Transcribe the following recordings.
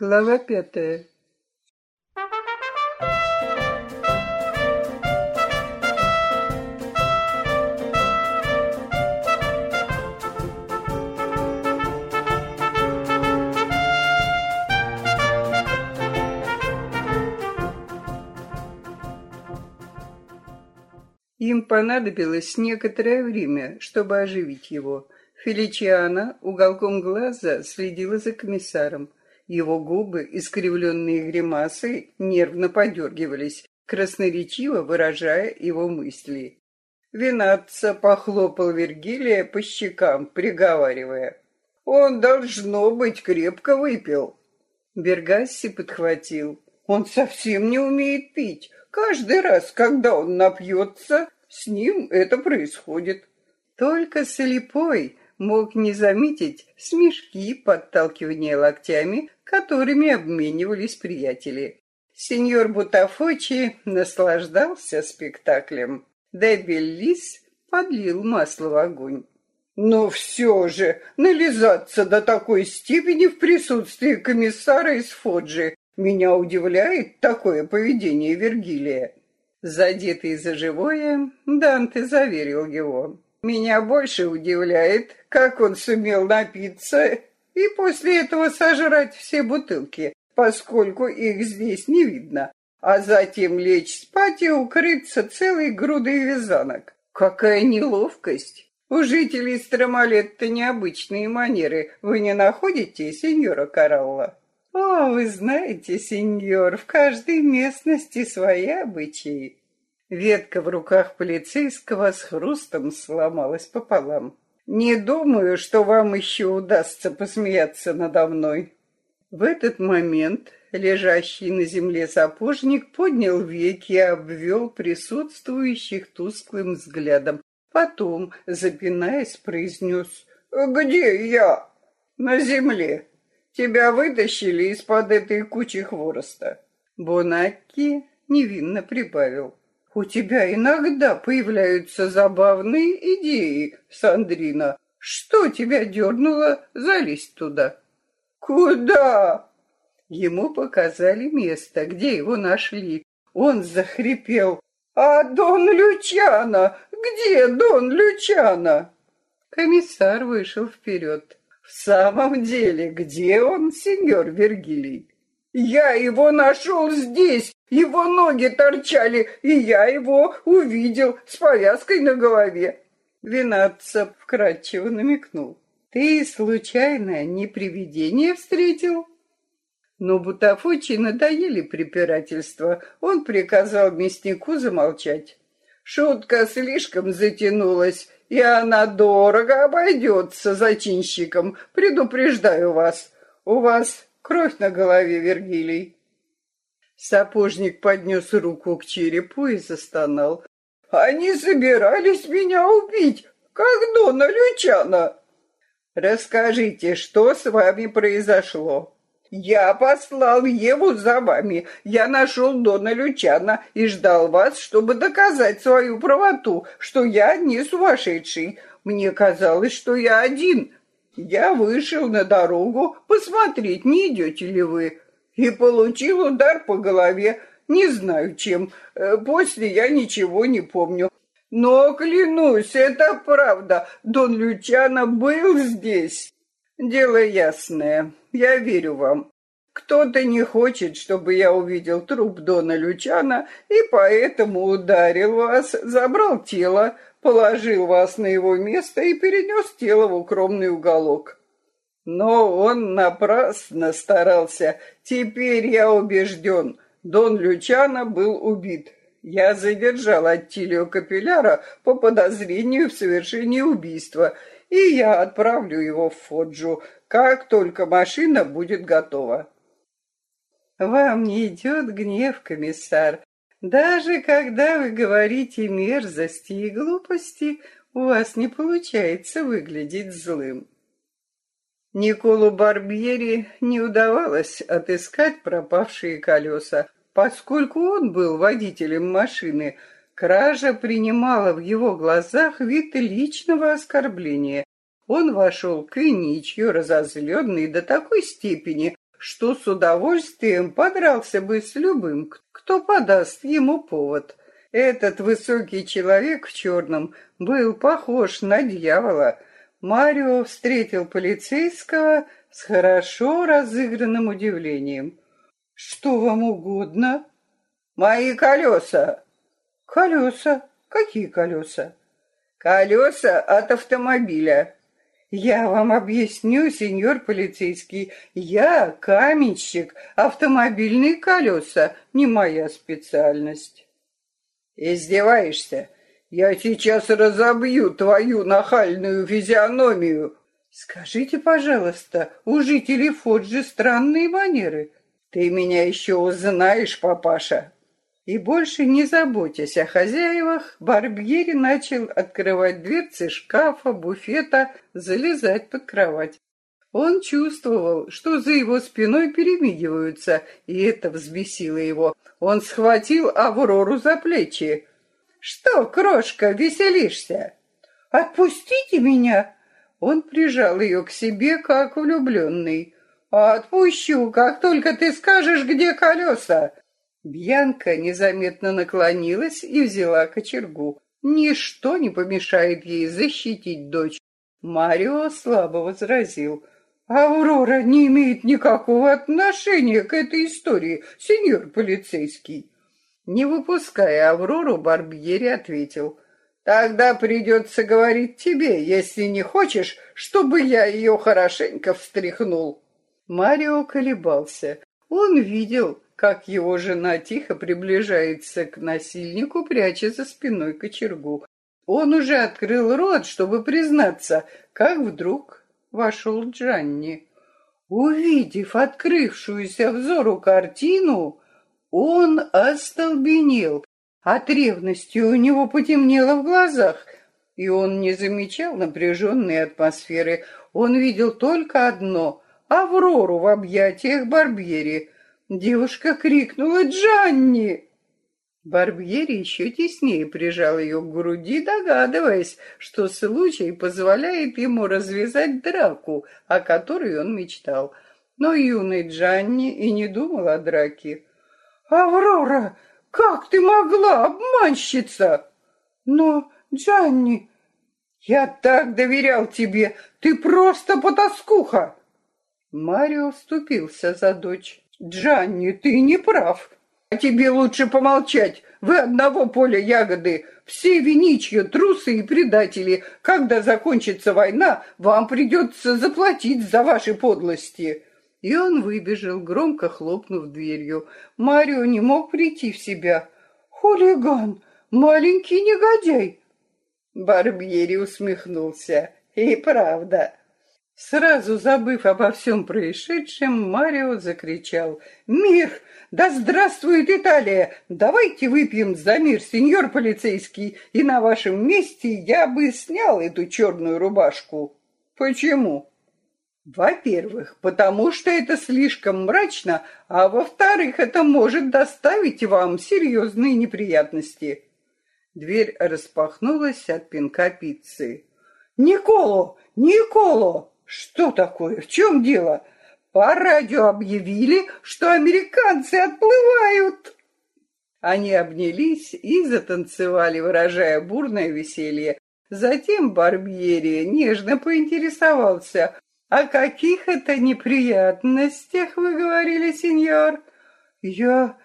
Глава пятая. Им понадобилось некоторое время, чтобы оживить его. Феличиана уголком глаза следила за комиссаром. Его губы, искривленные гримасой, нервно подергивались, красноречиво выражая его мысли. Винатца похлопал Вергилия по щекам, приговаривая. «Он, должно быть, крепко выпил». Бергасси подхватил. «Он совсем не умеет пить. Каждый раз, когда он напьется, с ним это происходит». Только слепой мог не заметить смешки, подталкивания локтями, которыми обменивались приятели. Сеньор Бутафочи наслаждался спектаклем. Дебеллис подлил масло в огонь. Но все же нализаться до такой степени в присутствии комиссара из Фоджи меня удивляет такое поведение Вергилия. Задетый за живое, Данте заверил его. Меня больше удивляет, как он сумел напиться и после этого сожрать все бутылки, поскольку их здесь не видно, а затем лечь спать и укрыться целой грудой вязанок. Какая неловкость! У жителей Стромалетта необычные манеры. Вы не находите, сеньора Каралла? О, вы знаете, сеньор, в каждой местности свои обычаи. Ветка в руках полицейского с хрустом сломалась пополам. «Не думаю, что вам еще удастся посмеяться надо мной». В этот момент лежащий на земле сапожник поднял веки и обвел присутствующих тусклым взглядом. Потом, запинаясь, произнес «Где я?» «На земле. Тебя вытащили из-под этой кучи хвороста». Бонакки невинно прибавил. У тебя иногда появляются забавные идеи, Сандрина. Что тебя дернуло залезть туда? Куда? Ему показали место, где его нашли. Он захрипел. А Дон Лючана? Где Дон Лючана? Комиссар вышел вперед. В самом деле, где он, сеньор Вергилий? Я его нашел здесь, его ноги торчали, и я его увидел с повязкой на голове. Винатца вкратчиво намекнул. Ты случайно не привидение встретил? Но Бутафочи надоели препирательства. Он приказал мяснику замолчать. Шутка слишком затянулась, и она дорого обойдется зачинщикам. Предупреждаю вас. У вас кровь на голове, Вергилий. Сапожник поднес руку к черепу и застонал. «Они собирались меня убить, как Дона Лючана!» «Расскажите, что с вами произошло?» «Я послал Еву за вами. Я нашел Дона Лючана и ждал вас, чтобы доказать свою правоту, что я не сумасшедший. Мне казалось, что я один. Я вышел на дорогу посмотреть, не идете ли вы и получил удар по голове, не знаю чем. Э, после я ничего не помню. Но, клянусь, это правда, Дон Лючано был здесь. Дело ясное, я верю вам. Кто-то не хочет, чтобы я увидел труп Дона Лючана, и поэтому ударил вас, забрал тело, положил вас на его место и перенес тело в укромный уголок. Но он напрасно старался. Теперь я убежден, Дон Лючано был убит. Я задержал Аттилио Капилляра по подозрению в совершении убийства, и я отправлю его в Фоджу, как только машина будет готова. Вам не идет гнев, комиссар. Даже когда вы говорите мерзости и глупости, у вас не получается выглядеть злым. Николу Барбьери не удавалось отыскать пропавшие колеса. Поскольку он был водителем машины, кража принимала в его глазах вид личного оскорбления. Он вошел к Виничью, разозленный до такой степени, что с удовольствием подрался бы с любым, кто подаст ему повод. Этот высокий человек в черном был похож на дьявола. Марио встретил полицейского с хорошо разыгранным удивлением. «Что вам угодно?» «Мои колеса!» «Колеса? Какие колеса?» «Колеса от автомобиля». «Я вам объясню, сеньор полицейский. Я каменщик, автомобильные колеса не моя специальность». «Издеваешься? Я сейчас разобью твою нахальную физиономию!» «Скажите, пожалуйста, у жителей Фоджи странные манеры. Ты меня еще узнаешь, папаша!» И больше не заботясь о хозяевах, Барбьери начал открывать дверцы шкафа, буфета, залезать под кровать. Он чувствовал, что за его спиной перемигиваются, и это взбесило его. Он схватил Аврору за плечи. «Что, крошка, веселишься?» «Отпустите меня!» Он прижал ее к себе, как влюбленный. «Отпущу, как только ты скажешь, где колеса!» Бьянка незаметно наклонилась и взяла кочергу. Ничто не помешает ей защитить дочь. Марио слабо возразил. «Аврора не имеет никакого отношения к этой истории, сеньор полицейский». Не выпуская Аврору, Барбьери ответил. «Тогда придется говорить тебе, если не хочешь, чтобы я ее хорошенько встряхнул». Марио колебался. Он видел, как его жена тихо приближается к насильнику, пряча за спиной кочергу. Он уже открыл рот, чтобы признаться, как вдруг вошел Джанни. Увидев открывшуюся взору картину, он остолбенел. От ревности у него потемнело в глазах, и он не замечал напряженной атмосферы. Он видел только одно — Аврору в объятиях Барбьери — Девушка крикнула «Джанни!». Барбьери еще теснее прижал ее к груди, догадываясь, что случай позволяет ему развязать драку, о которой он мечтал. Но юный Джанни и не думал о драке. «Аврора, как ты могла, обманщица?» «Но, Джанни, я так доверял тебе, ты просто потаскуха!» Марио вступился за дочь. Джанни, ты не прав. А тебе лучше помолчать. Вы одного поля ягоды. Все виничья, трусы и предатели. Когда закончится война, вам придется заплатить за ваши подлости. И он выбежал, громко хлопнув дверью. Марио не мог прийти в себя. «Хулиган! Маленький негодяй!» Барбьери усмехнулся. «И правда, Сразу забыв обо всем происшедшем, Марио закричал «Мир! Да здравствует Италия! Давайте выпьем за мир, сеньор полицейский, и на вашем месте я бы снял эту черную рубашку». «Почему?» Во-первых, потому что это слишком мрачно, а во-вторых, это может доставить вам серьезные неприятности. Дверь распахнулась от пинка пиццы. «Николо! Николо!» Что такое? В чем дело? По радио объявили, что американцы отплывают. Они обнялись и затанцевали, выражая бурное веселье. Затем Барбьери нежно поинтересовался, «О каких это неприятностях вы говорили, сеньор?» «Я...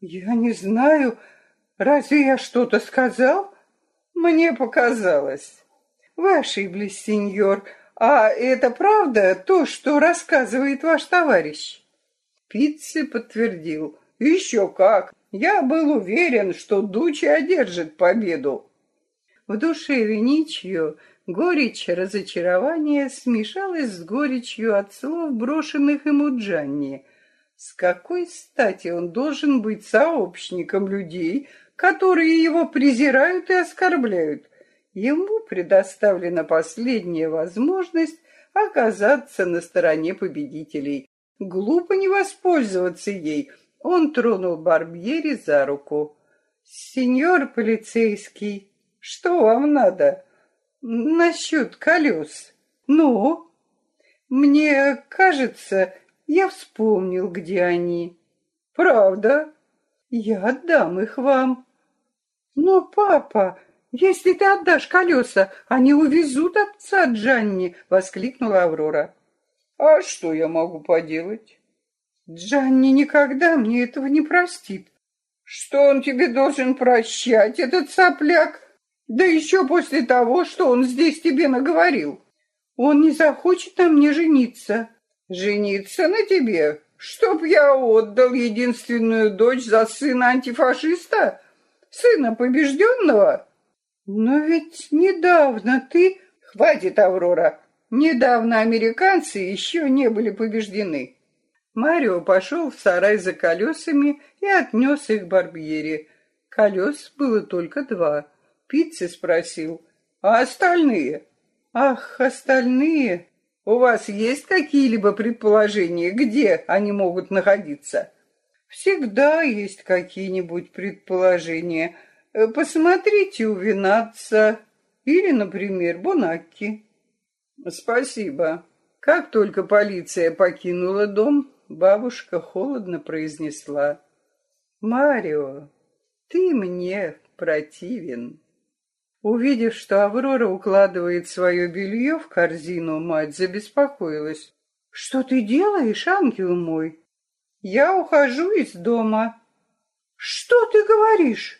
я не знаю. Разве я что-то сказал?» «Мне показалось». «Вы ошиблись, сеньор. «А это правда то, что рассказывает ваш товарищ?» Пицци подтвердил. «Еще как! Я был уверен, что Дучи одержит победу!» В душе Виничью горечь разочарования смешалась с горечью от слов, брошенных ему Джанни. С какой стати он должен быть сообщником людей, которые его презирают и оскорбляют? Ему предоставлена последняя возможность оказаться на стороне победителей. Глупо не воспользоваться ей. Он тронул Барбьери за руку. «Сеньор полицейский, что вам надо?» «Насчет колес. Ну?» «Мне кажется, Я вспомнил, где они. Правда? Я отдам их вам. Но, папа, если ты отдашь колеса, они увезут отца Джанни, воскликнула Аврора. А что я могу поделать? Джанни никогда мне этого не простит. Что он тебе должен прощать, этот сопляк? Да еще после того, что он здесь тебе наговорил. Он не захочет на мне жениться. Жениться на тебе? Чтоб я отдал единственную дочь за сына антифашиста? Сына побежденного? Но ведь недавно ты... Хватит, Аврора. Недавно американцы еще не были побеждены. Марио пошел в сарай за колесами и отнес их Барбьере. Колес было только два. Пиццы спросил, а остальные? Ах, остальные! У вас есть какие-либо предположения, где они могут находиться? Всегда есть какие-нибудь предположения. Э, посмотрите у Винатца или, например, Бонакки. Спасибо. Как только полиция покинула дом, бабушка холодно произнесла. «Марио, ты мне противен». Увидев, что Аврора укладывает свое белье в корзину, мать забеспокоилась. «Что ты делаешь, ангел мой?» «Я ухожу из дома». «Что ты говоришь?»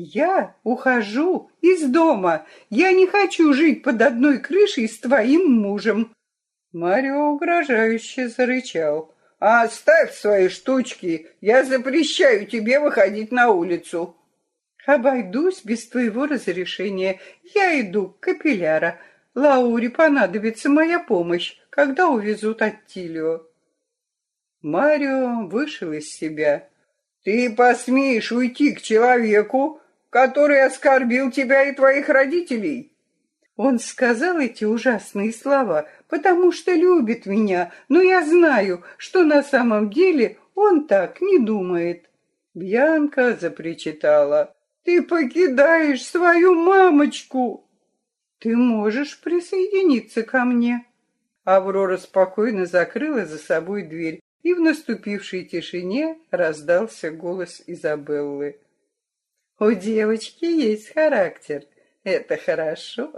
«Я ухожу из дома. Я не хочу жить под одной крышей с твоим мужем». Марио угрожающе зарычал. «Оставь свои штучки. Я запрещаю тебе выходить на улицу». Обойдусь без твоего разрешения. Я иду к капилляра. Лауре понадобится моя помощь, когда увезут Аттилио. Марио вышел из себя. Ты посмеешь уйти к человеку, который оскорбил тебя и твоих родителей? Он сказал эти ужасные слова, потому что любит меня, но я знаю, что на самом деле он так не думает. Бьянка запричитала. Ты покидаешь свою мамочку. Ты можешь присоединиться ко мне. Аврора спокойно закрыла за собой дверь, и в наступившей тишине раздался голос Изабеллы. У девочки есть характер. Это хорошо.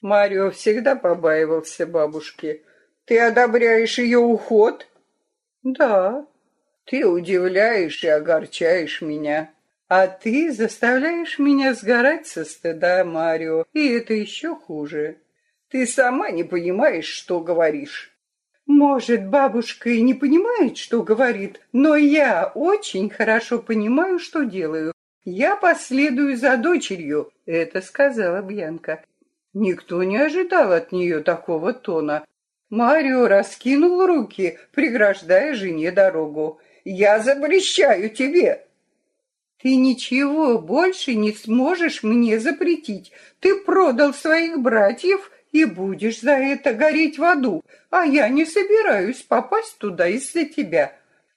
Марио всегда побаивался бабушки. Ты одобряешь ее уход? Да. Ты удивляешь и огорчаешь меня. А ты заставляешь меня сгорать со стыда, Марио, и это еще хуже. Ты сама не понимаешь, что говоришь. Может, бабушка и не понимает, что говорит, но я очень хорошо понимаю, что делаю. Я последую за дочерью, это сказала Бьянка. Никто не ожидал от нее такого тона. Марио раскинул руки, преграждая жене дорогу. «Я запрещаю тебе!» Ты ничего больше не сможешь мне запретить. Ты продал своих братьев и будешь за это гореть в аду, а я не собираюсь попасть туда из-за тебя.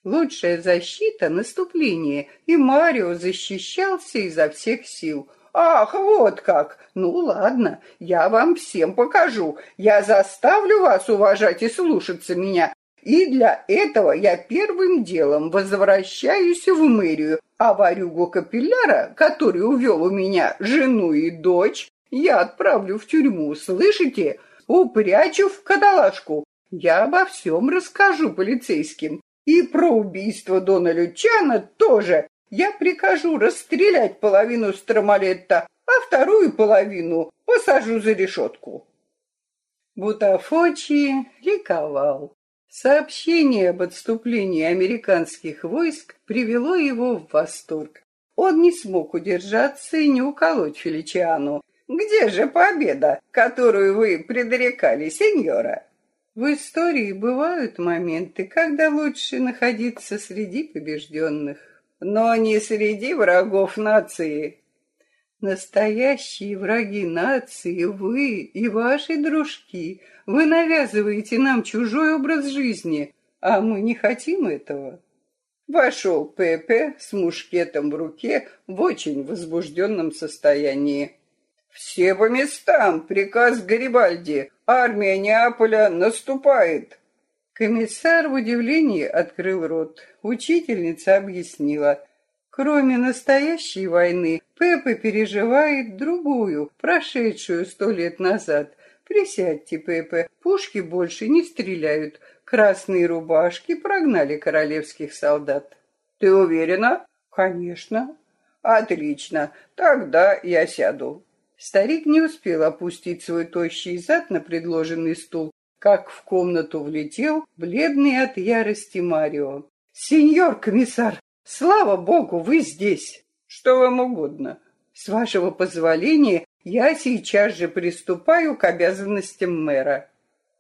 Лучшая защита — наступление, и Марио защищался изо всех сил. Ах, вот как! Ну ладно, я вам всем покажу. Я заставлю вас уважать и слушаться меня. И для этого я первым делом возвращаюсь в мэрию, а варюгу капилляра, который увел у меня жену и дочь, я отправлю в тюрьму, слышите? Упрячу в каталажку. Я обо всем расскажу полицейским. И про убийство Дона Лючана тоже. Я прикажу расстрелять половину Стромалетта, а вторую половину посажу за решетку. Бутафочи ликовал. Сообщение об отступлении американских войск привело его в восторг. Он не смог удержаться и не уколоть Феличиану. «Где же победа, которую вы предрекали, сеньора?» В истории бывают моменты, когда лучше находиться среди побежденных, но не среди врагов нации. Настоящие враги нации вы и ваши дружки. Вы навязываете нам чужой образ жизни, а мы не хотим этого. Вошел Пепе с мушкетом в руке в очень возбужденном состоянии. «Все по местам! Приказ Гарибальди! Армия Неаполя наступает!» Комиссар в удивлении открыл рот. Учительница объяснила. Кроме настоящей войны, Пеппа переживает другую, прошедшую сто лет назад. Присядьте, Пеппа, пушки больше не стреляют. Красные рубашки прогнали королевских солдат. Ты уверена? Конечно. Отлично. Тогда я сяду. Старик не успел опустить свой тощий зад на предложенный стул, как в комнату влетел бледный от ярости Марио. «Сеньор комиссар, слава богу, вы здесь! Что вам угодно? С вашего позволения я сейчас же приступаю к обязанностям мэра.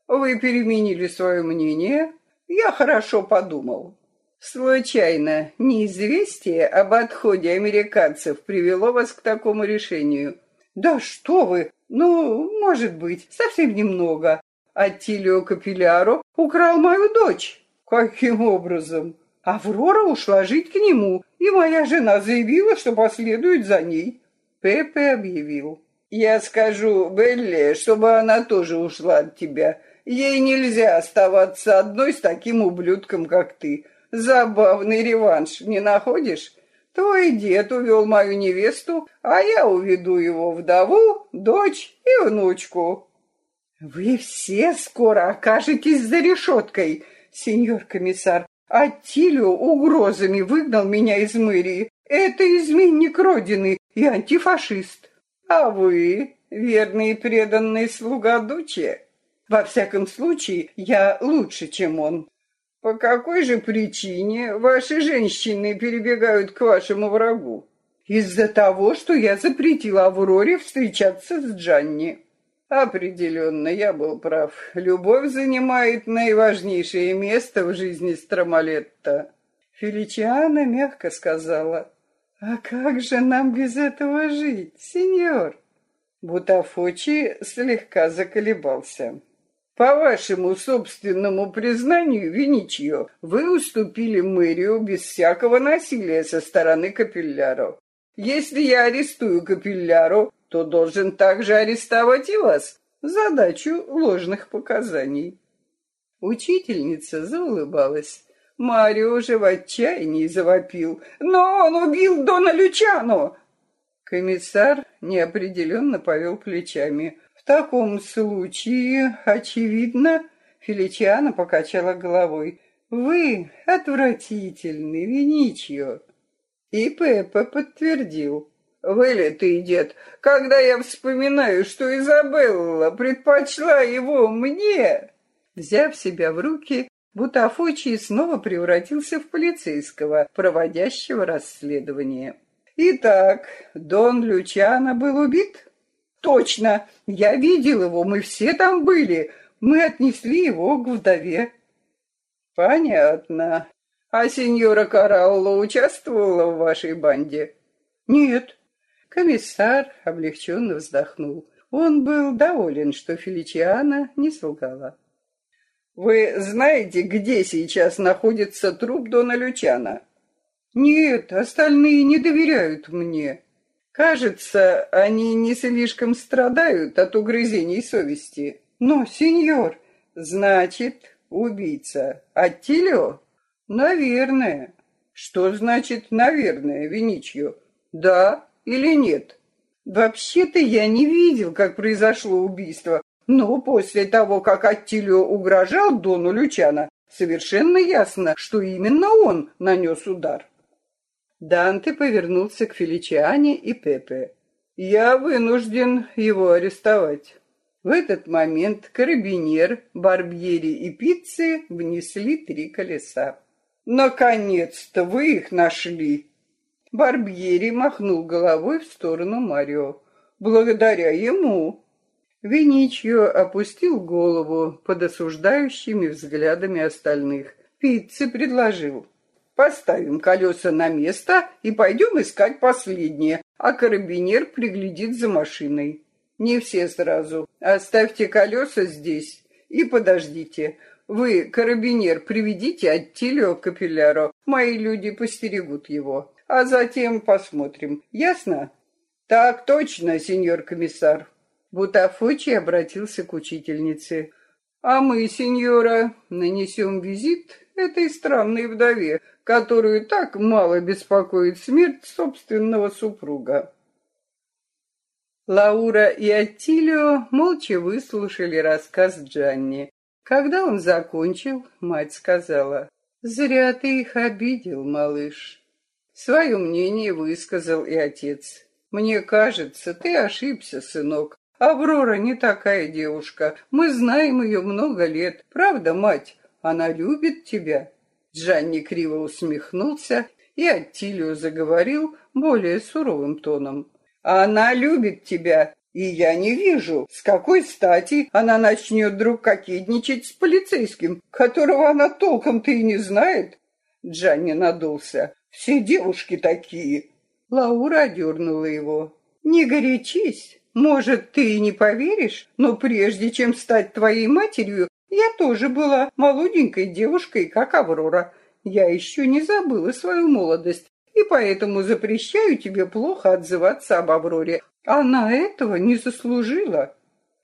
Вы переменили свое мнение? Я хорошо подумал. Случайно неизвестие об отходе американцев привело вас к такому решению?» «Да что вы! Ну, может быть, совсем немного. Аттилио Капилляро украл мою дочь. Каким образом? Аврора ушла жить к нему, и моя жена заявила, что последует за ней. Пепе объявил. Я скажу Белле, чтобы она тоже ушла от тебя. Ей нельзя оставаться одной с таким ублюдком, как ты. Забавный реванш, не находишь? Твой дед увел мою невесту, а я уведу его вдову, дочь и внучку. Вы все скоро окажетесь за решеткой, сеньор комиссар. Аттилио угрозами выгнал меня из мэрии. Это изменник Родины и антифашист. А вы, верный и преданный слуга Дуче? Во всяком случае, я лучше, чем он. По какой же причине ваши женщины перебегают к вашему врагу? Из-за того, что я запретила Авроре встречаться с Джанни. Определенно, я был прав. Любовь занимает наиважнейшее место в жизни Стромалетта. Феличиана мягко сказала, «А как же нам без этого жить, сеньор?» Бутафочи слегка заколебался. «По вашему собственному признанию, Виничье, вы уступили мэрию без всякого насилия со стороны капилляров. Если я арестую капилляру, то должен также арестовать и вас за дачу ложных показаний. Учительница заулыбалась. Марио уже в отчаянии завопил. «Но он убил Дона Лючано!» Комиссар неопределенно повел плечами. «В таком случае, очевидно...» Феличиана покачала головой. «Вы отвратительный, Виничио!» И Пеппа подтвердил. Вылитый дед, когда я вспоминаю, что Изабелла предпочла его мне... Взяв себя в руки, Бутафочий снова превратился в полицейского, проводящего расследование. Итак, Дон Лючано был убит? Точно, я видел его, мы все там были. Мы отнесли его к вдове. Понятно. А сеньора Карауло участвовала в вашей банде? Нет, Комиссар облегченно вздохнул. Он был доволен, что Феличиана не солгала. «Вы знаете, где сейчас находится труп Дона Лючана?» «Нет, остальные не доверяют мне. Кажется, они не слишком страдают от угрызений совести. Но, сеньор, значит, убийца Аттилио?» «Наверное». «Что значит «наверное», Виничью?» «Да, или нет? Вообще-то я не видел, как произошло убийство, но после того, как Аттилио угрожал Дону Лючана, совершенно ясно, что именно он нанес удар. Данте повернулся к Феличиане и Пепе. «Я вынужден его арестовать». В этот момент карабинер, барбьери и пиццы внесли три колеса. «Наконец-то вы их нашли!» Барбьери махнул головой в сторону Марио. Благодаря ему. Виничио опустил голову под осуждающими взглядами остальных. Пиццы предложил. Поставим колеса на место и пойдем искать последнее, а карабинер приглядит за машиной. Не все сразу. Оставьте колеса здесь и подождите. Вы, карабинер, приведите Аттилио Капилляро. Мои люди постерегут его а затем посмотрим. Ясно? Так точно, сеньор комиссар. Бутафочи обратился к учительнице. А мы, сеньора, нанесем визит этой странной вдове, которую так мало беспокоит смерть собственного супруга. Лаура и Аттилио молча выслушали рассказ Джанни. Когда он закончил, мать сказала, «Зря ты их обидел, малыш». Свое мнение высказал и отец. «Мне кажется, ты ошибся, сынок. Аврора не такая девушка. Мы знаем ее много лет. Правда, мать? Она любит тебя». Джанни криво усмехнулся, и Аттилио заговорил более суровым тоном. «Она любит тебя, и я не вижу, с какой стати она начнет вдруг кокетничать с полицейским, которого она толком-то и не знает». Джанни надулся. «Все девушки такие». Лаура одернула его. «Не горячись. Может, ты и не поверишь, но прежде чем стать твоей матерью, я тоже была молоденькой девушкой, как Аврора. Я еще не забыла свою молодость, и поэтому запрещаю тебе плохо отзываться об Авроре. Она этого не заслужила».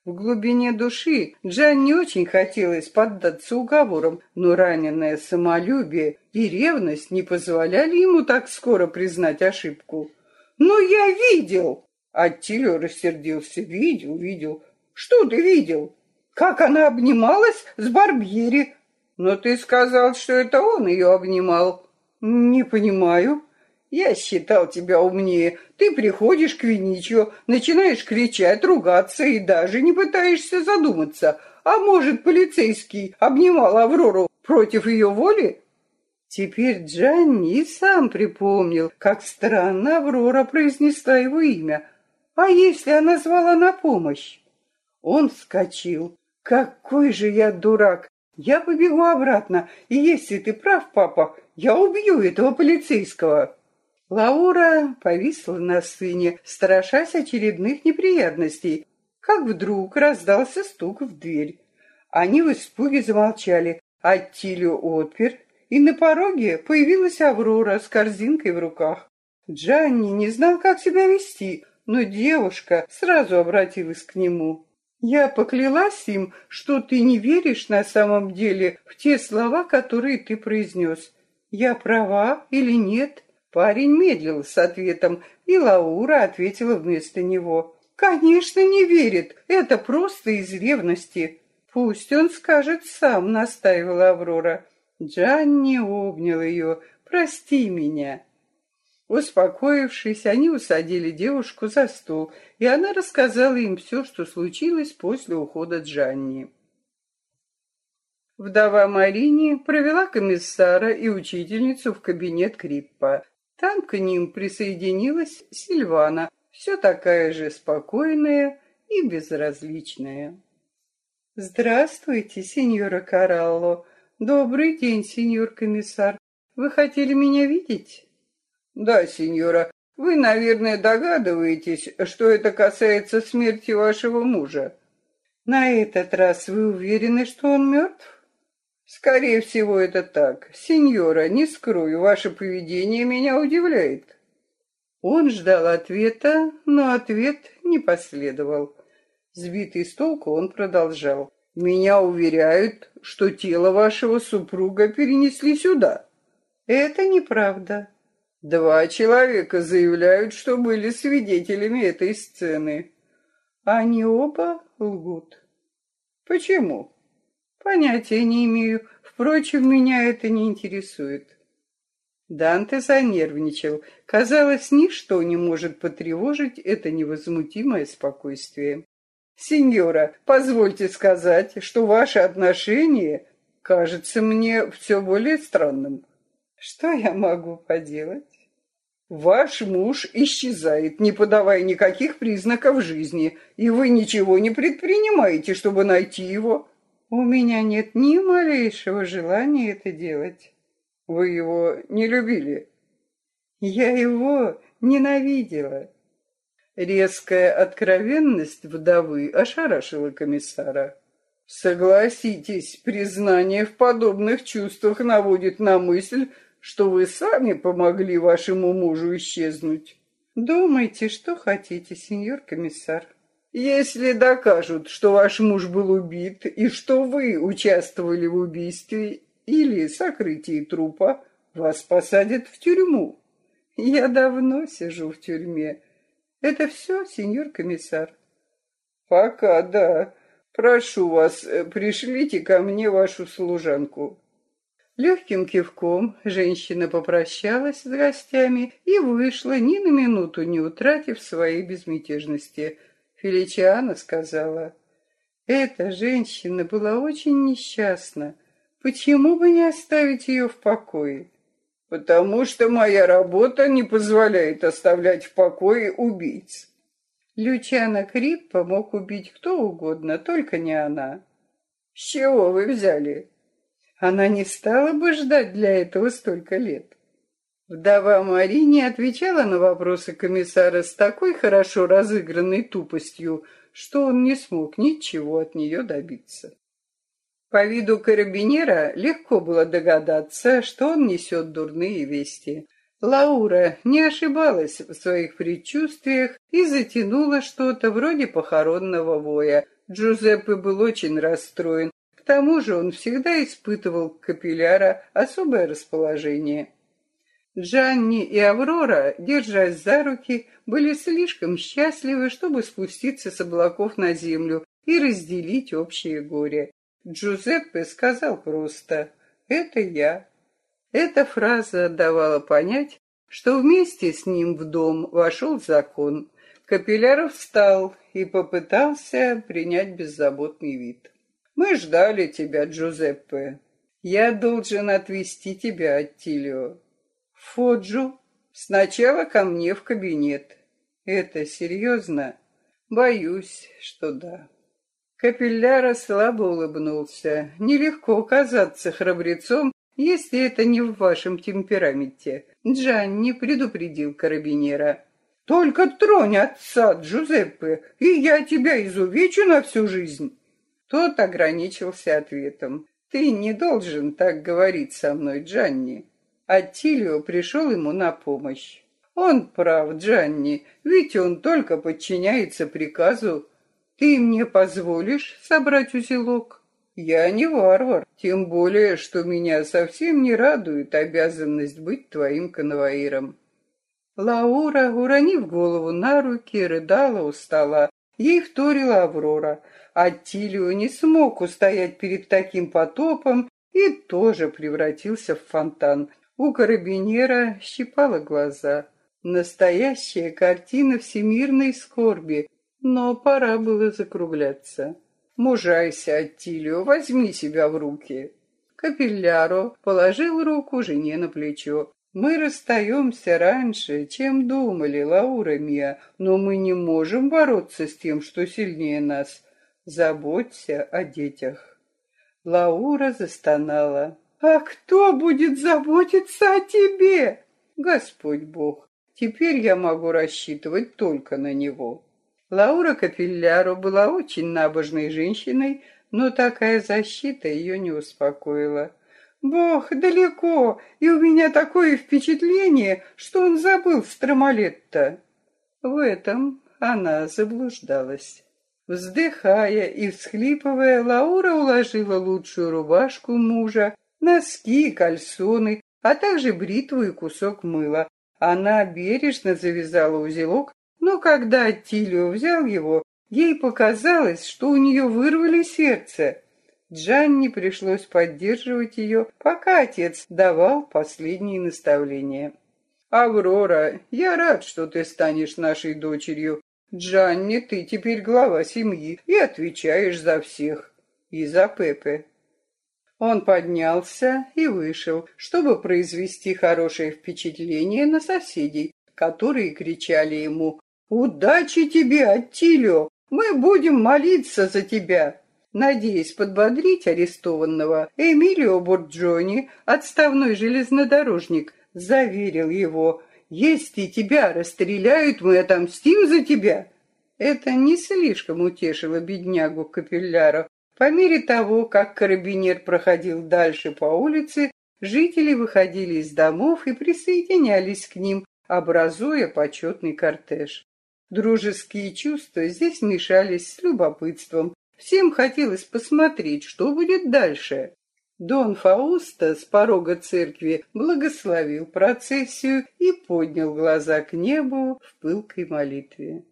В глубине души Джан не очень хотелось поддаться уговорам, но раненое самолюбие и ревность не позволяли ему так скоро признать ошибку. «Но я видел!» Аттилио рассердился. «Видел, видел. Что ты видел? Как она обнималась с Барбьери?» «Но ты сказал, что это он ее обнимал». «Не понимаю». Я считал тебя умнее. Ты приходишь к Виничью, начинаешь кричать, ругаться и даже не пытаешься задуматься. А может, полицейский обнимал Аврору против ее воли? Теперь Джанни сам припомнил, как странно Аврора произнесла его имя. А если она звала на помощь? Он вскочил. Какой же я дурак! Я побегу обратно, и если ты прав, папа, я убью этого полицейского. Лаура повисла на сыне, страшась очередных неприятностей, как вдруг раздался стук в дверь. Они в испуге замолчали, а Тилю отпер, и на пороге появилась Аврора с корзинкой в руках. Джанни не знал, как себя вести, но девушка сразу обратилась к нему. «Я поклялась им, что ты не веришь на самом деле в те слова, которые ты произнес. Я права или нет?» Парень медлил с ответом, и Лаура ответила вместо него. «Конечно, не верит. Это просто из ревности». «Пусть он скажет сам», — настаивала Аврора. Джанни обнял ее. «Прости меня». Успокоившись, они усадили девушку за стол, и она рассказала им все, что случилось после ухода Джанни. Вдова Марини провела комиссара и учительницу в кабинет Криппа. Там к ним присоединилась Сильвана, все такая же спокойная и безразличная. «Здравствуйте, сеньора Каралло. Добрый день, сеньор комиссар. Вы хотели меня видеть?» «Да, сеньора. Вы, наверное, догадываетесь, что это касается смерти вашего мужа». «На этот раз вы уверены, что он мертв?» Скорее всего, это так. Сеньора, не скрою, ваше поведение меня удивляет. Он ждал ответа, но ответ не последовал. Сбитый с толку, он продолжал. Меня уверяют, что тело вашего супруга перенесли сюда. Это неправда. Два человека заявляют, что были свидетелями этой сцены. Они оба лгут. Почему? Понятия не имею. Впрочем, меня это не интересует. Данте занервничал. Казалось, ничто не может потревожить это невозмутимое спокойствие. «Сеньора, позвольте сказать, что ваше отношение кажется мне все более странным. Что я могу поделать?» Ваш муж исчезает, не подавая никаких признаков жизни, и вы ничего не предпринимаете, чтобы найти его. У меня нет ни малейшего желания это делать. Вы его не любили? Я его ненавидела. Резкая откровенность вдовы ошарашила комиссара. Согласитесь, признание в подобных чувствах наводит на мысль, что вы сами помогли вашему мужу исчезнуть. Думайте, что хотите, сеньор комиссар. Если докажут, что ваш муж был убит и что вы участвовали в убийстве или сокрытии трупа, вас посадят в тюрьму. Я давно сижу в тюрьме. Это все, сеньор комиссар? Пока, да. Прошу вас, э, пришлите ко мне вашу служанку. Легким кивком женщина попрощалась с гостями и вышла, ни на минуту не утратив своей безмятежности. Феличиана сказала, «Эта женщина была очень несчастна. Почему бы не оставить ее в покое?» «Потому что моя работа не позволяет оставлять в покое убийц». Лючана Криппа мог убить кто угодно, только не она. «С чего вы взяли?» Она не стала бы ждать для этого столько лет. Вдова Мари не отвечала на вопросы комиссара с такой хорошо разыгранной тупостью, что он не смог ничего от нее добиться. По виду карабинера легко было догадаться, что он несет дурные вести. Лаура не ошибалась в своих предчувствиях и затянула что-то вроде похоронного воя. Джузеппе был очень расстроен, к тому же он всегда испытывал к капилляра особое расположение. Джанни и Аврора, держась за руки, были слишком счастливы, чтобы спуститься с облаков на землю и разделить общее горе. Джузеппе сказал просто «Это я». Эта фраза давала понять, что вместе с ним в дом вошел закон. Капилляров встал и попытался принять беззаботный вид. Мы ждали тебя, Джузеппе. Я должен отвезти тебя, Аттилио. Фоджу. Сначала ко мне в кабинет. Это серьезно? Боюсь, что да. Капилляра слабо улыбнулся. Нелегко казаться храбрецом, если это не в вашем темпераменте. Джанни предупредил карабинера. Только тронь отца, Джузеппе, и я тебя изувечу на всю жизнь. Тот ограничился ответом. «Ты не должен так говорить со мной, Джанни». Аттилио пришел ему на помощь. «Он прав, Джанни, ведь он только подчиняется приказу. Ты мне позволишь собрать узелок?» «Я не варвар, тем более, что меня совсем не радует обязанность быть твоим конвоиром». Лаура, уронив голову на руки, рыдала у стола. Ей вторила Аврора — Аттилио не смог устоять перед таким потопом и тоже превратился в фонтан. У карабинера щипало глаза. Настоящая картина всемирной скорби, но пора было закругляться. «Мужайся, Аттилио, возьми себя в руки». Капилляро положил руку жене на плечо. «Мы расстаемся раньше, чем думали, Лаура Мия, но мы не можем бороться с тем, что сильнее нас. Заботься о детях. Лаура застонала. А кто будет заботиться о тебе? Господь Бог. Теперь я могу рассчитывать только на него. Лаура Капилляро была очень набожной женщиной, но такая защита ее не успокоила. Бог далеко, и у меня такое впечатление, что он забыл Стромалетто. В этом она заблуждалась. Вздыхая и всхлипывая, Лаура уложила лучшую рубашку мужа, носки, кальсоны, а также бритву и кусок мыла. Она бережно завязала узелок, но когда Тилио взял его, ей показалось, что у нее вырвали сердце. Джанни пришлось поддерживать ее, пока отец давал последние наставления. «Аврора, я рад, что ты станешь нашей дочерью. Джанни, ты теперь глава семьи и отвечаешь за всех. И за Пепе. Он поднялся и вышел, чтобы произвести хорошее впечатление на соседей, которые кричали ему «Удачи тебе, Аттилио! Мы будем молиться за тебя!» Надеясь подбодрить арестованного, Эмилио Борджони, отставной железнодорожник, заверил его если тебя расстреляют, мы отомстим за тебя. Это не слишком утешило беднягу капилляра. По мере того, как карабинер проходил дальше по улице, жители выходили из домов и присоединялись к ним, образуя почетный кортеж. Дружеские чувства здесь мешались с любопытством. Всем хотелось посмотреть, что будет дальше. Дон Фауста с порога церкви благословил процессию и поднял глаза к небу в пылкой молитве.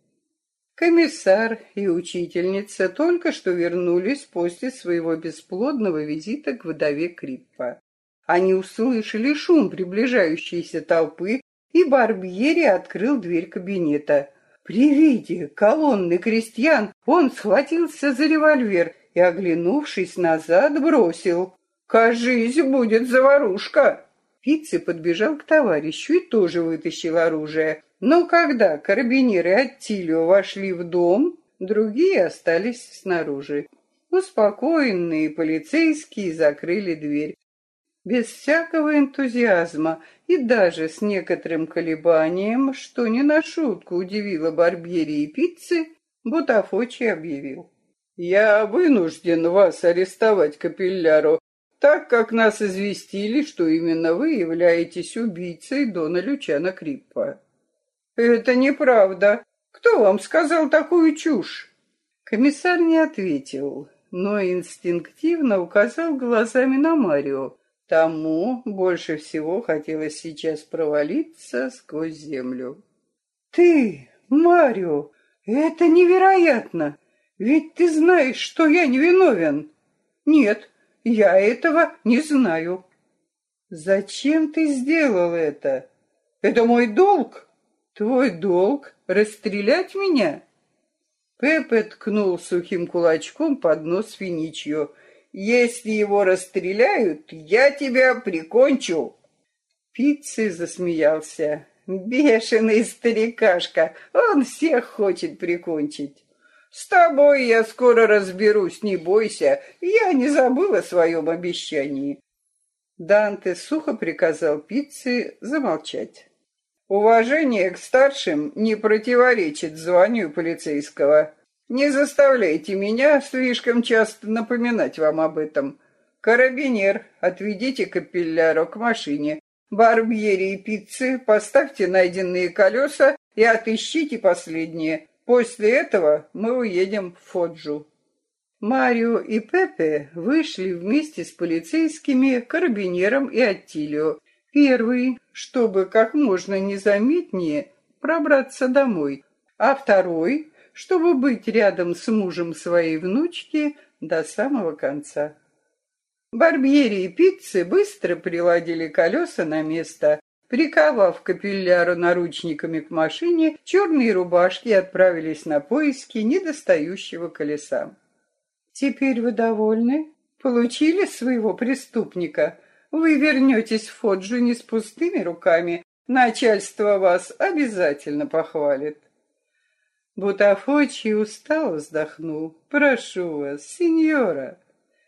Комиссар и учительница только что вернулись после своего бесплодного визита к вдове Криппа. Они услышали шум приближающейся толпы, и Барбьери открыл дверь кабинета. При виде колонны крестьян он схватился за револьвер и, оглянувшись назад, бросил. «Кажись, будет заварушка!» Пиццы подбежал к товарищу и тоже вытащил оружие. Но когда карабинеры Аттилио вошли в дом, другие остались снаружи. Успокоенные полицейские закрыли дверь. Без всякого энтузиазма и даже с некоторым колебанием, что не на шутку удивило Барбьери и Пиццы, Бутафочи объявил. «Я вынужден вас арестовать, капилляро, так как нас известили, что именно вы являетесь убийцей Дона Лючана Криппа». «Это неправда. Кто вам сказал такую чушь?» Комиссар не ответил, но инстинктивно указал глазами на Марио. Тому больше всего хотелось сейчас провалиться сквозь землю. «Ты, Марио, это невероятно! Ведь ты знаешь, что я невиновен!» «Нет, я этого не знаю». «Зачем ты сделал это?» «Это мой долг!» Твой долг — расстрелять меня?» Пепе ткнул сухим кулачком под нос Финичью. «Если его расстреляют, я тебя прикончу!» Пиццы засмеялся. «Бешеный старикашка! Он всех хочет прикончить!» «С тобой я скоро разберусь, не бойся, я не забыл о своем обещании». Данте сухо приказал пицце замолчать. Уважение к старшим не противоречит званию полицейского. Не заставляйте меня слишком часто напоминать вам об этом. Карабинер, отведите капилляру к машине. Барбьери и пиццы, поставьте найденные колеса и отыщите последние. После этого мы уедем в Фоджу. Марио и Пепе вышли вместе с полицейскими, карабинером и Аттилио Первый, чтобы как можно незаметнее пробраться домой, а второй, чтобы быть рядом с мужем своей внучки до самого конца. Барбьери и пиццы быстро приладили колеса на место, приковав капилляру наручниками к машине, черные рубашки отправились на поиски недостающего колеса. «Теперь вы довольны? Получили своего преступника?» Вы вернетесь в Фоджу не с пустыми руками. Начальство вас обязательно похвалит. Бутафочи устало вздохнул. «Прошу вас, сеньора».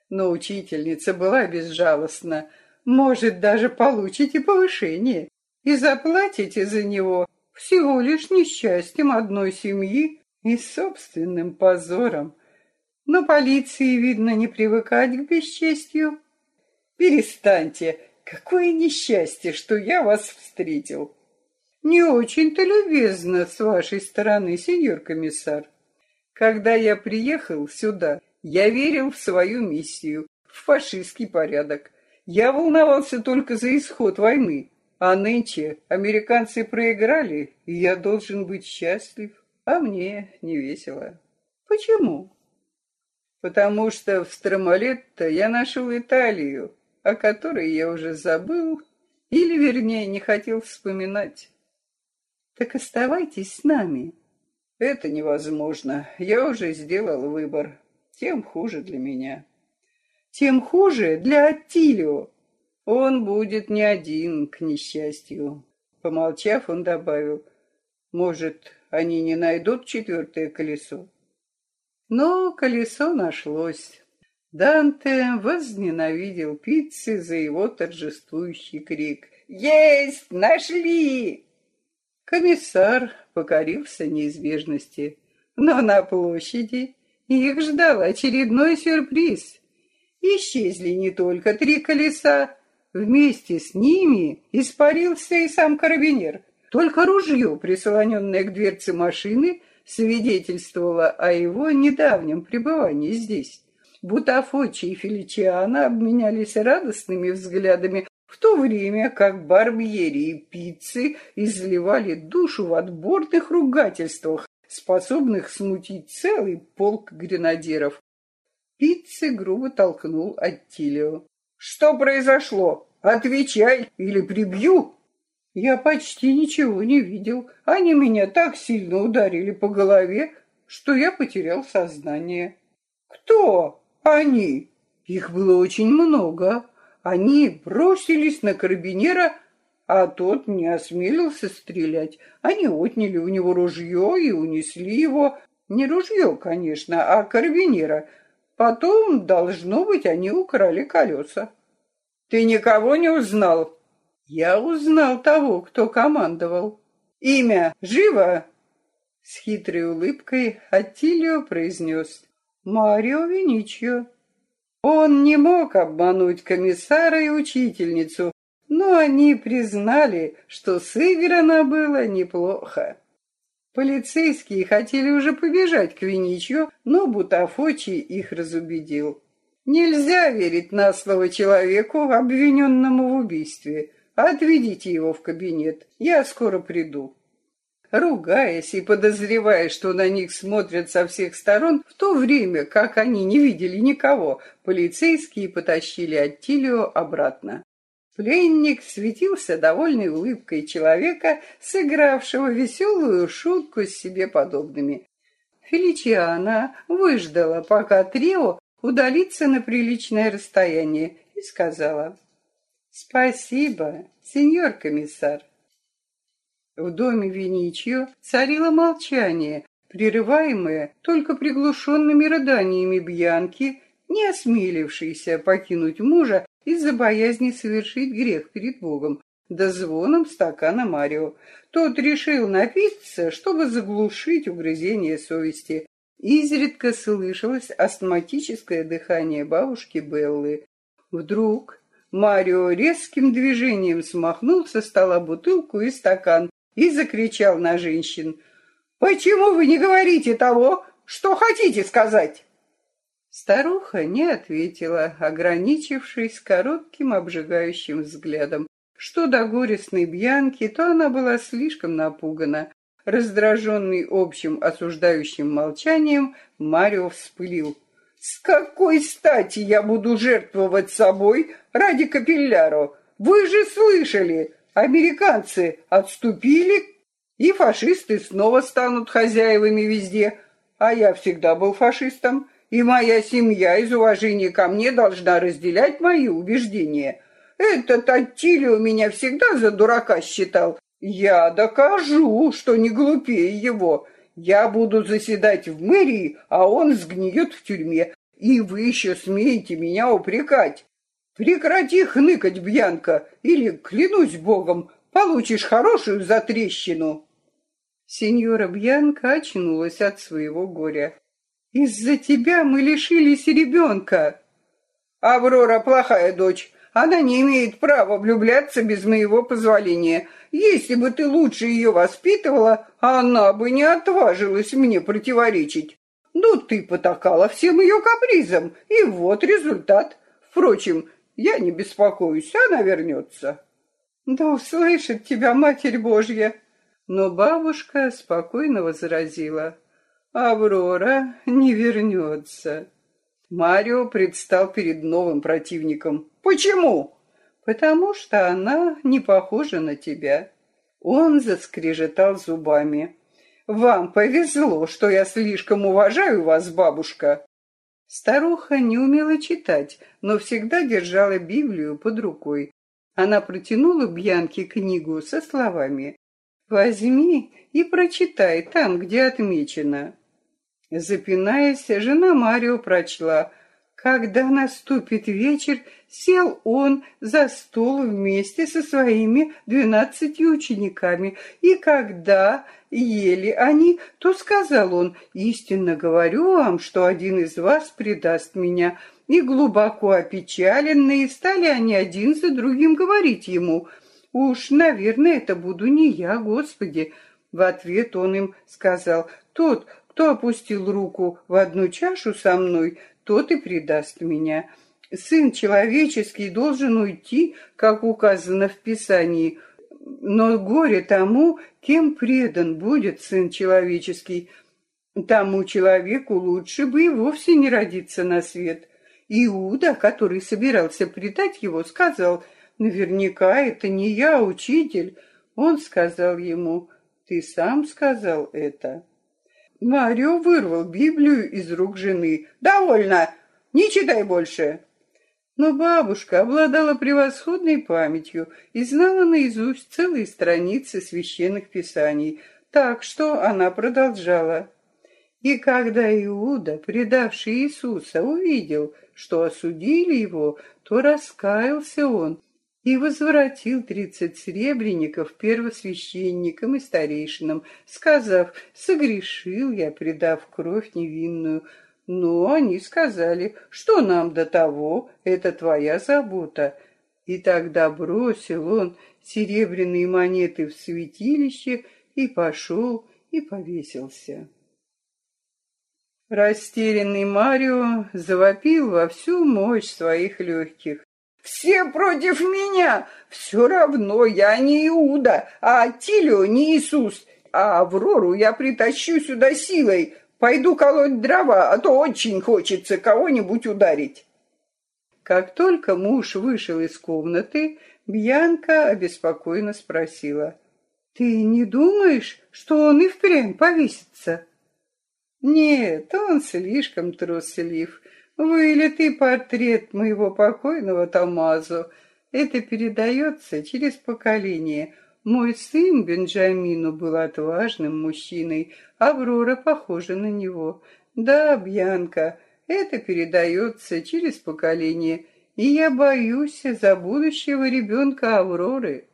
Но учительница была безжалостна. «Может, даже получите повышение и заплатите за него всего лишь несчастьем одной семьи и собственным позором. Но полиции, видно, не привыкать к бесчестью. Перестаньте. Какое несчастье, что я вас встретил. Не очень-то любезно с вашей стороны, сеньор комиссар. Когда я приехал сюда, я верил в свою миссию, в фашистский порядок. Я волновался только за исход войны. А нынче американцы проиграли, и я должен быть счастлив, а мне не весело. Почему? Потому что в Стромалетто я нашел Италию, о которой я уже забыл, или, вернее, не хотел вспоминать. Так оставайтесь с нами. Это невозможно. Я уже сделал выбор. Тем хуже для меня. Тем хуже для Аттилио. Он будет не один, к несчастью. Помолчав, он добавил, может, они не найдут четвертое колесо. Но колесо нашлось. Данте возненавидел пиццы за его торжествующий крик. «Есть! Нашли!» Комиссар покорился неизбежности, но на площади их ждал очередной сюрприз. Исчезли не только три колеса, вместе с ними испарился и сам карабинер. Только ружье, прислоненное к дверце машины, свидетельствовало о его недавнем пребывании здесь. Бутафочи и Феличиана обменялись радостными взглядами, в то время как Барбьери и Пиццы изливали душу в отборных ругательствах, способных смутить целый полк гренадеров. Пиццы грубо толкнул Аттилио. «Что произошло? Отвечай, или прибью!» Я почти ничего не видел. Они меня так сильно ударили по голове, что я потерял сознание. Кто они? Их было очень много. Они бросились на карабинера, а тот не осмелился стрелять. Они отняли у него ружье и унесли его. Не ружье, конечно, а карабинера. Потом, должно быть, они украли колеса. Ты никого не узнал? Я узнал того, кто командовал. Имя живо? С хитрой улыбкой Аттилио произнес. Марио Веничио. Он не мог обмануть комиссара и учительницу, но они признали, что сыграно было неплохо. Полицейские хотели уже побежать к Виничью, но Бутафочи их разубедил. Нельзя верить на слово человеку, обвиненному в убийстве. Отведите его в кабинет, я скоро приду. Ругаясь и подозревая, что на них смотрят со всех сторон, в то время, как они не видели никого, полицейские потащили Аттилио обратно. Пленник светился довольной улыбкой человека, сыгравшего веселую шутку с себе подобными. Феличиана выждала, пока Трио удалится на приличное расстояние, и сказала «Спасибо, сеньор комиссар». В доме Виничио царило молчание, прерываемое только приглушенными рыданиями Бьянки, не осмелившейся покинуть мужа из-за боязни совершить грех перед Богом, да звоном стакана Марио. Тот решил напиться, чтобы заглушить угрызение совести. Изредка слышалось астматическое дыхание бабушки Беллы. Вдруг Марио резким движением смахнул со стола бутылку и стакан и закричал на женщин. «Почему вы не говорите того, что хотите сказать?» Старуха не ответила, ограничившись коротким обжигающим взглядом. Что до горестной Бьянки, то она была слишком напугана. Раздраженный общим осуждающим молчанием, Марио вспылил. «С какой стати я буду жертвовать собой ради капилляро? Вы же слышали, американцы отступили, и фашисты снова станут хозяевами везде, а я всегда был фашистом, и моя семья из уважения ко мне должна разделять мои убеждения. Этот Аттилио меня всегда за дурака считал. Я докажу, что не глупее его. Я буду заседать в мэрии, а он сгниет в тюрьме. И вы еще смеете меня упрекать. Прекрати хныкать, Бьянка, или, клянусь богом, получишь хорошую затрещину. Сеньора Бьянка очнулась от своего горя. Из-за тебя мы лишились ребенка. Аврора плохая дочь. Она не имеет права влюбляться без моего позволения. Если бы ты лучше ее воспитывала, она бы не отважилась мне противоречить. Ну, ты потакала всем ее капризам, и вот результат. Впрочем, я не беспокоюсь, она вернется. Да услышит тебя Матерь Божья. Но бабушка спокойно возразила. Аврора не вернется. Марио предстал перед новым противником. Почему? Потому что она не похожа на тебя. Он заскрежетал зубами. Вам повезло, что я слишком уважаю вас, бабушка. Старуха не умела читать, но всегда держала Библию под рукой. Она протянула Бьянке книгу со словами «Возьми и прочитай там, где отмечено». Запинаясь, жена Марио прочла «Когда наступит вечер, сел он за стол вместе со своими двенадцатью учениками, и когда ели они, то сказал он, «Истинно говорю вам, что один из вас предаст меня». И глубоко опечаленные стали они один за другим говорить ему, Уж, наверное, это буду не я, Господи. В ответ он им сказал, тот, кто опустил руку в одну чашу со мной, тот и предаст меня. Сын человеческий должен уйти, как указано в Писании, но горе тому, кем предан будет Сын человеческий. Тому человеку лучше бы и вовсе не родиться на свет. Иуда, который собирался предать его, сказал, «Наверняка это не я, учитель». Он сказал ему, «Ты сам сказал это». Марио вырвал Библию из рук жены. «Довольно! Не читай больше!» Но бабушка обладала превосходной памятью и знала наизусть целые страницы священных писаний, так что она продолжала. И когда Иуда, предавший Иисуса, увидел, что осудили его, то раскаялся он и возвратил тридцать сребреников первосвященникам и старейшинам, сказав, «Согрешил я, предав кровь невинную». Но они сказали, что нам до того, это твоя забота. И тогда бросил он серебряные монеты в святилище и пошел и повесился. Растерянный Марио завопил во всю мощь своих легких. «Все против меня! Все равно я не Иуда, а Атилио не Иисус, а Аврору я притащу сюда силой. Пойду колоть дрова, а то очень хочется кого-нибудь ударить». Как только муж вышел из комнаты, Бьянка обеспокоенно спросила. «Ты не думаешь, что он и впрямь повесится?» Нет, он слишком труслив. Вылитый портрет моего покойного Томазо. Это передается через поколение. Мой сын Бенджамину был отважным мужчиной, Аврора похожа на него. Да, Бьянка, это передается через поколение, и я боюсь за будущего ребенка Авроры.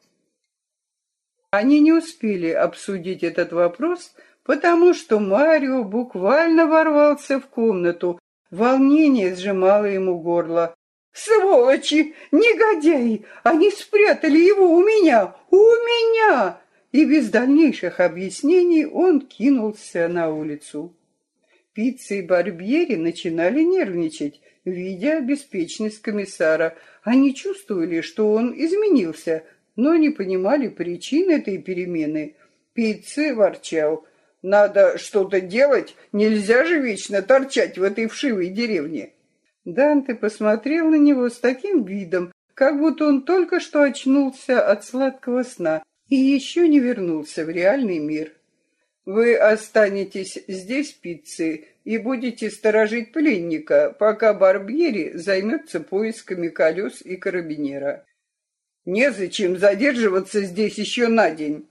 Они не успели обсудить этот вопрос, потому что Марио буквально ворвался в комнату. Волнение сжимало ему горло. «Сволочи! Негодяи! Они спрятали его у меня! У меня!» И без дальнейших объяснений он кинулся на улицу. Пицца и Барбьери начинали нервничать, видя беспечность комиссара. Они чувствовали, что он изменился, но не понимали причин этой перемены. Пиццы ворчал. Надо что-то делать, нельзя же вечно торчать в этой вшивой деревне. Данте посмотрел на него с таким видом, как будто он только что очнулся от сладкого сна и еще не вернулся в реальный мир. Вы останетесь здесь, пиццы, и будете сторожить пленника, пока Барбьери займется поисками колес и карабинера. Незачем задерживаться здесь еще на день.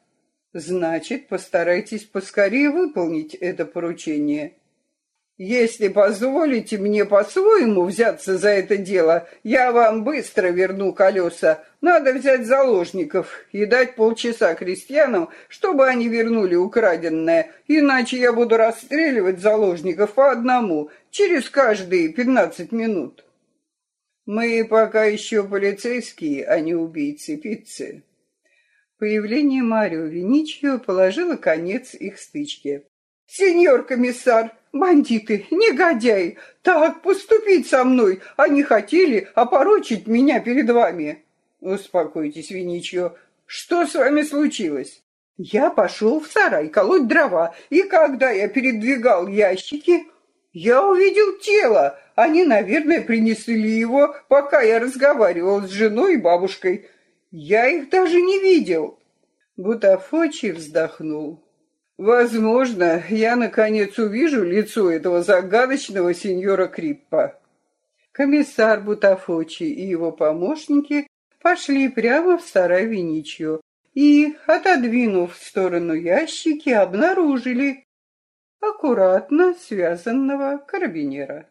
Значит, постарайтесь поскорее выполнить это поручение. Если позволите мне по-своему взяться за это дело, я вам быстро верну колеса. Надо взять заложников и дать полчаса крестьянам, чтобы они вернули украденное, иначе я буду расстреливать заложников по одному, через каждые пятнадцать минут. Мы пока еще полицейские, а не убийцы пиццы. Появление Марио Виничио положило конец их стычке. «Сеньор комиссар, бандиты, негодяи, так поступить со мной! Они хотели опорочить меня перед вами!» «Успокойтесь, Виничио, что с вами случилось?» Я пошел в сарай колоть дрова, и когда я передвигал ящики, я увидел тело. Они, наверное, принесли его, пока я разговаривал с женой и бабушкой. Я их даже не видел. Бутафочи вздохнул. Возможно, я наконец увижу лицо этого загадочного сеньора Криппа. Комиссар Бутафочи и его помощники пошли прямо в сарай Виничио и, отодвинув в сторону ящики, обнаружили аккуратно связанного карабинера.